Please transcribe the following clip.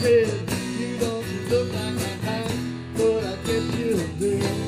You don't look like a man, but I guess you do.